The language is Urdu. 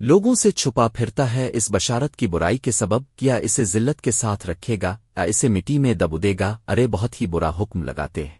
لوگوں سے چھپا پھرتا ہے اس بشارت کی برائی کے سبب کیا اسے ذلت کے ساتھ رکھے گا، یا اسے مٹی میں دبو دے گا، ارے بہت ہی برا حکم لگاتے ہیں۔